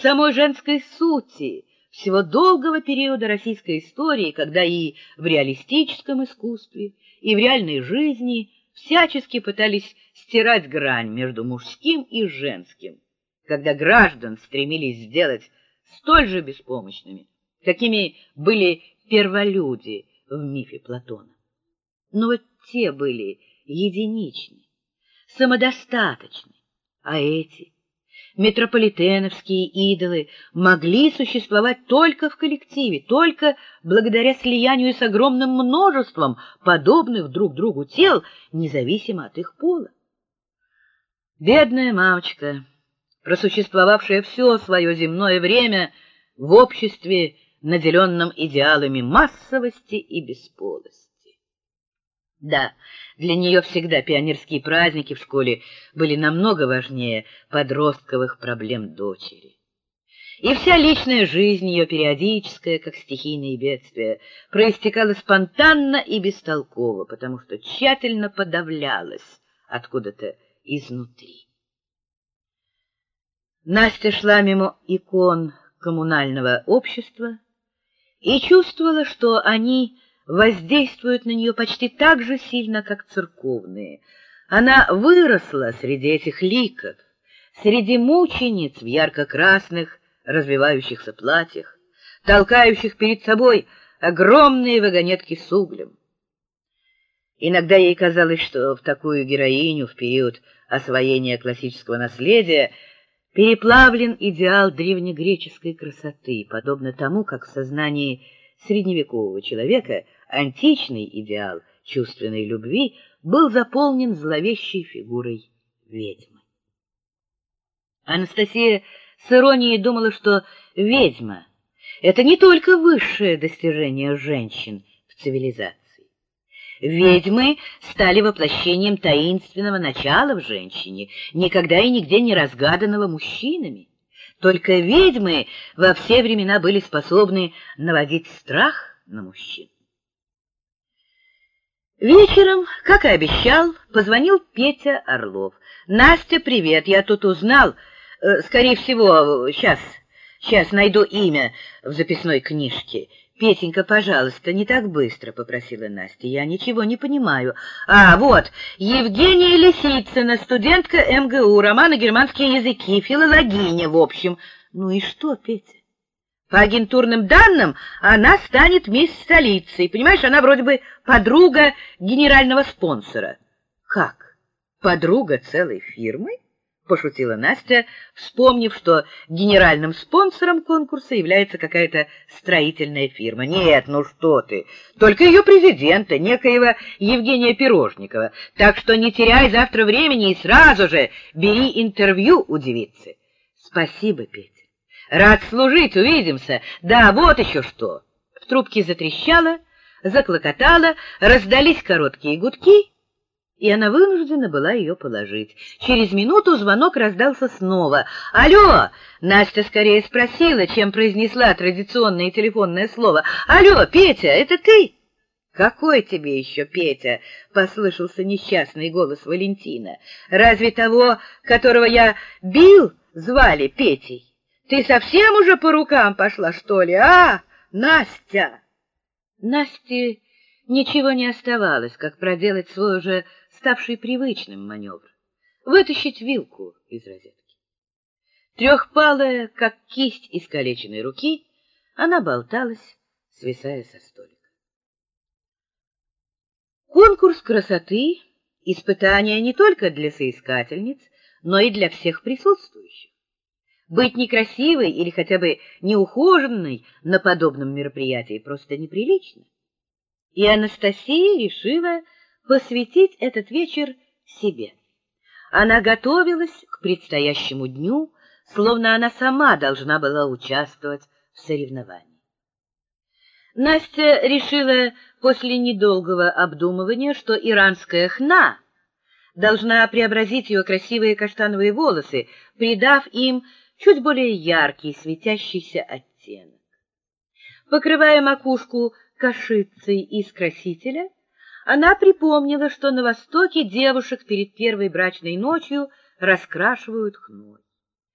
самой женской сути всего долгого периода российской истории, когда и в реалистическом искусстве, и в реальной жизни всячески пытались стирать грань между мужским и женским, когда граждан стремились сделать столь же беспомощными, какими были перволюди в мифе Платона. Но вот те были единичны, самодостаточны, а эти метрополитеновские идолы могли существовать только в коллективе, только благодаря слиянию с огромным множеством подобных друг другу тел, независимо от их пола. Бедная мамочка, просуществовавшая все свое земное время в обществе, наделенном идеалами массовости и бесполости. Да, для нее всегда пионерские праздники в школе были намного важнее подростковых проблем дочери. И вся личная жизнь ее периодическая, как стихийные бедствия, проистекала спонтанно и бестолково, потому что тщательно подавлялась откуда-то изнутри. Настя шла мимо икон коммунального общества и чувствовала, что они воздействуют на нее почти так же сильно, как церковные. Она выросла среди этих ликов, среди мучениц в ярко-красных развивающихся платьях, толкающих перед собой огромные вагонетки с углем. Иногда ей казалось, что в такую героиню в период освоения классического наследия переплавлен идеал древнегреческой красоты, подобно тому, как в сознании средневекового человека античный идеал чувственной любви был заполнен зловещей фигурой ведьмы. Анастасия с иронией думала, что ведьма — это не только высшее достижение женщин в цивилизации. Ведьмы стали воплощением таинственного начала в женщине, никогда и нигде не разгаданного мужчинами. Только ведьмы во все времена были способны наводить страх на мужчин. Вечером, как и обещал, позвонил Петя Орлов. «Настя, привет, я тут узнал. Э, скорее всего, сейчас, сейчас найду имя в записной книжке. Петенька, пожалуйста, не так быстро, — попросила Настя. Я ничего не понимаю. А, вот, Евгения Лисицына, студентка МГУ, романы германские языки, филологиня, в общем. Ну и что, Петя? По агентурным данным, она станет мисс столицы. Понимаешь, она вроде бы подруга генерального спонсора. Как? Подруга целой фирмы? Пошутила Настя, вспомнив, что генеральным спонсором конкурса является какая-то строительная фирма. Нет, ну что ты, только ее президента, некоего Евгения Пирожникова. Так что не теряй завтра времени и сразу же бери интервью у девицы. Спасибо, Петя. Рад служить, увидимся. Да, вот еще что. В трубке затрещало, заклокотало, раздались короткие гудки, и она вынуждена была ее положить. Через минуту звонок раздался снова. «Алло!» — Настя скорее спросила, чем произнесла традиционное телефонное слово. «Алло, Петя, это ты?» «Какой тебе еще Петя?» — послышался несчастный голос Валентина. «Разве того, которого я бил, звали Петей?» Ты совсем уже по рукам пошла, что ли, а, Настя? Насте ничего не оставалось, как проделать свой уже ставший привычным маневр — вытащить вилку из розетки. Трехпалая, как кисть искалеченной руки, она болталась, свисая со столика. Конкурс красоты — испытание не только для соискательниц, но и для всех присутствующих. Быть некрасивой или хотя бы неухоженной на подобном мероприятии просто неприлично. И Анастасия решила посвятить этот вечер себе. Она готовилась к предстоящему дню, словно она сама должна была участвовать в соревновании. Настя решила после недолгого обдумывания, что иранская хна должна преобразить ее красивые каштановые волосы, придав им чуть более яркий светящийся оттенок. Покрывая макушку кашицей из красителя, она припомнила, что на Востоке девушек перед первой брачной ночью раскрашивают хной.